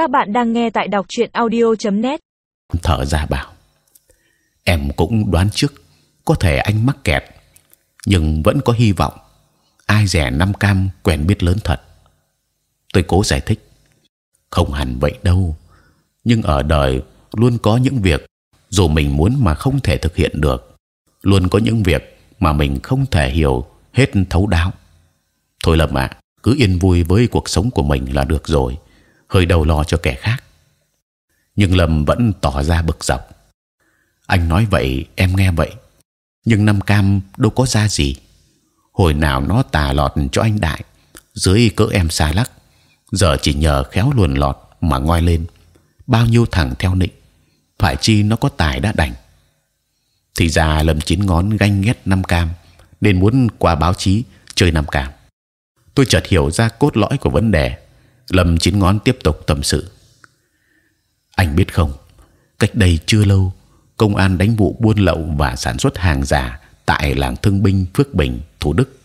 Các bạn đang nghe tại đọc truyện audio.net. thở ra bảo, em cũng đoán trước, có thể anh mắc kẹt, nhưng vẫn có hy vọng. Ai rẻ năm cam quen biết lớn thật. Tôi cố giải thích, không hẳn vậy đâu, nhưng ở đời luôn có những việc dù mình muốn mà không thể thực hiện được. Luôn có những việc mà mình không thể hiểu hết thấu đáo. Thôi lầm ạ, cứ yên vui với cuộc sống của mình là được rồi hơi đầu lo cho kẻ khác. Nhưng lâm vẫn tỏ ra bực dọc. Anh nói vậy, em nghe vậy. Nhưng năm cam đâu có ra gì. Hồi nào nó tà lọt cho anh đại, dưới cỡ em xa lắc. Giờ chỉ nhờ khéo luồn lọt mà ngoi lên. Bao nhiêu thằng theo nịnh, phải chi nó có tài đã đành. Thì ra lâm chín ngón ganh ghét năm cam, nên muốn qua báo chí chơi năm cam. Tôi chợt hiểu ra cốt lõi của vấn đề lâm chín ngón tiếp tục tâm sự. Anh biết không, cách đây chưa lâu, công an đánh vụ buôn lậu và sản xuất hàng giả tại làng thương binh, phước bình, thủ đức.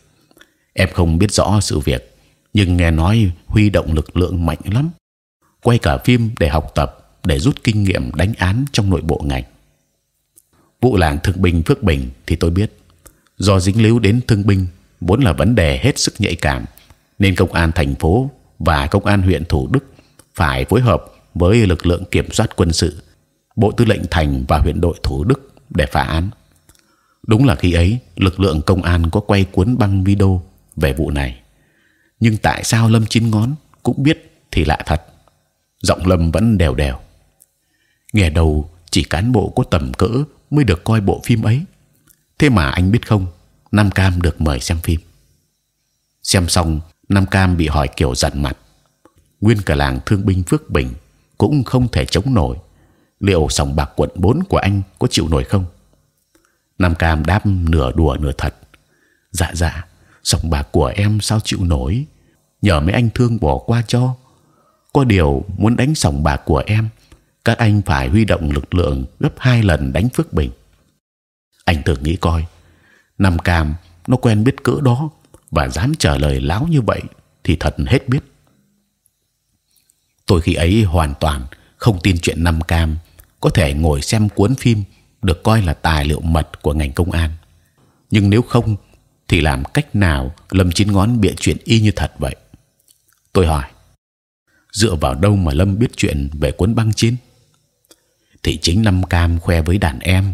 Em không biết rõ sự việc, nhưng nghe nói huy động lực lượng mạnh lắm. Quay cả phim để học tập, để rút kinh nghiệm đánh án trong nội bộ ngành. Vụ làng thương binh, phước bình thì tôi biết, do dính líu đến thương binh, vốn là vấn đề hết sức nhạy cảm, nên công an thành phố và công an huyện thủ đức phải phối hợp với lực lượng kiểm soát quân sự, bộ tư lệnh thành và huyện đội thủ đức để phá án. Đúng là khi ấy, lực lượng công an có quay cuốn băng video về vụ này. Nhưng tại sao lâm chín ngón cũng biết thì lạ thật, giọng lâm vẫn đều đều. Nghe đầu, chỉ cán bộ có tầm cỡ mới được coi bộ phim ấy. Thế mà anh biết không, nam cam được mời xem phim. Xem xong nam cam bị hỏi kiểu giận mặt. Nguyên cả làng thương binh phước bình cũng không thể chống nổi. Liệu sòng bạc quận 4 của anh có chịu nổi không? Nam cam đáp nửa đùa nửa thật. Dạ dạ sòng bạc của em sao chịu nổi? Nhờ mấy anh thương bỏ qua cho. Có điều muốn đánh sòng bạc của em, các anh phải huy động lực lượng gấp hai lần đánh phước bình. Anh tưởng nghĩ coi, nam cam nó quen biết cỡ đó và dám trả lời láo như vậy thì thật hết biết. Tôi khi ấy hoàn toàn không tin chuyện năm cam có thể ngồi xem cuốn phim được coi là tài liệu mật của ngành công an. Nhưng nếu không thì làm cách nào lâm chín ngón bịa chuyện y như thật vậy? Tôi hỏi. Dựa vào đâu mà lâm biết chuyện về cuốn băng chín? Thì chính năm cam khoe với đàn em,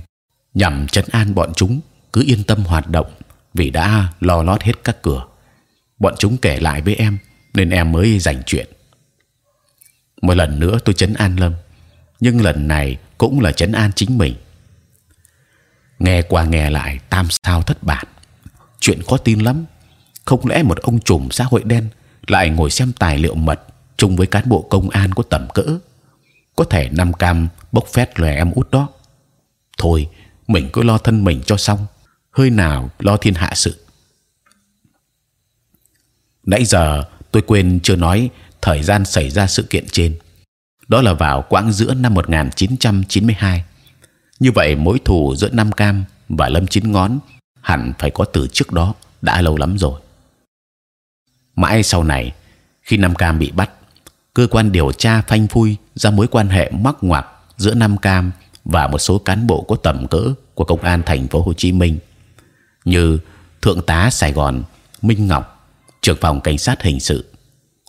nhằm chấn an bọn chúng cứ yên tâm hoạt động vì đã lo lót hết các cửa. Bọn chúng kể lại với em, nên em mới dành chuyện. Một lần nữa tôi chấn an lâm, nhưng lần này cũng là chấn an chính mình. Nghe qua nghe lại, tam sao thất bản chuyện khó tin lắm. Không lẽ một ông trùm xã hội đen lại ngồi xem tài liệu mật chung với cán bộ công an có tầm cỡ? Có thể năm cam bốc phét lòe em út đó. Thôi, mình cứ lo thân mình cho xong hơi nào lo thiên hạ sự. Nãy giờ tôi quên chưa nói thời gian xảy ra sự kiện trên. Đó là vào quãng giữa năm 1992 như vậy mối thù giữa Nam Cam và Lâm Chín Ngón hẳn phải có từ trước đó đã lâu lắm rồi. Mãi sau này, khi Nam Cam bị bắt, cơ quan điều tra phanh phui ra mối quan hệ mắc ngoặc giữa Nam Cam và một số cán bộ có tầm cỡ của công an thành phố Hồ Chí Minh như thượng tá Sài Gòn Minh Ngọc, trưởng phòng cảnh sát hình sự,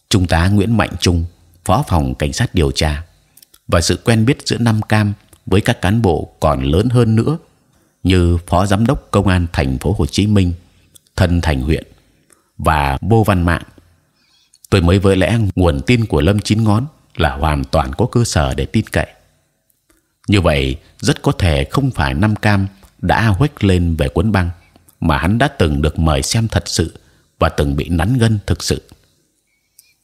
trung tá Nguyễn Mạnh Trung, phó phòng cảnh sát điều tra và sự quen biết giữa Nam Cam với các cán bộ còn lớn hơn nữa như phó giám đốc công an thành phố Hồ Chí Minh, thân thành huyện và vô văn mạng. Tôi mới với lẽ nguồn tin của Lâm Chín Ngón là hoàn toàn có cơ sở để tin cậy. Như vậy rất có thể không phải Nam Cam đã huếch lên về cuốn băng, mà hắn đã từng được mời xem thật sự và từng bị nắn gân thực sự.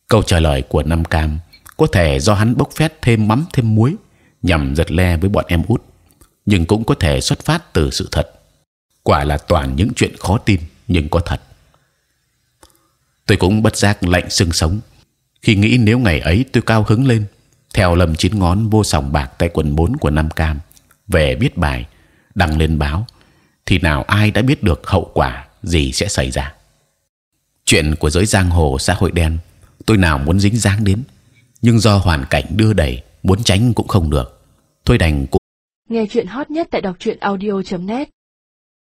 Câu trả lời của Nam Cam có thể do hắn bốc phét thêm mắm thêm muối nhằm giật le với bọn em út, nhưng cũng có thể xuất phát từ sự thật. Quả là toàn những chuyện khó tin nhưng có thật. Tôi cũng bất giác lạnh xương sống khi nghĩ nếu ngày ấy tôi cao hứng lên theo lầm chín ngón vô sòng bạc tại quận 4 của Nam Cam về viết bài đăng lên báo thì nào ai đã biết được hậu quả gì sẽ xảy ra? Chuyện của giới giang hồ xã hội đen, tôi nào muốn dính dáng đến. Nhưng do hoàn cảnh đưa đẩy muốn tránh cũng không được. Thôi đành nghe chuyện hot nhất tại đọc truyện audio .net.